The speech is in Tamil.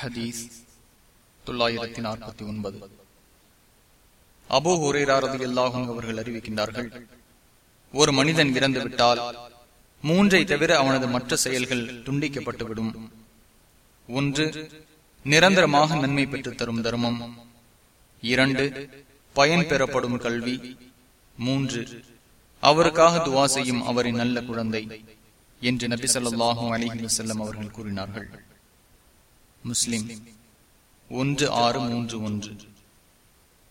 ஹதீஸ் தொள்ளாயிரத்தி நாற்பத்தி ஒன்பது. அபோ ஹுரேராரது எல்லாகும் அவர்கள் அறிவிக்கின்றார்கள் ஒரு மனிதன் இறந்து விட்டால் மூன்றை தவிர அவனது மற்ற செயல்கள் துண்டிக்கப்பட்டுவிடும். ஒன்று நிரந்தரமாக நன்மை பெற்று தரும் தர்மம். இரண்டு பயன் பெறப்படும் கல்வி. மூன்று அவருக்காக துவா செய்யும் அவரின் நல்ல குழந்தை என்று நபி சொல்லாஹும் அலிஹி வசல்லம் அவர்கள் கூறினார்கள். முஸ்லிம். ஒன்று ஆறு மூன்று ஒன்று.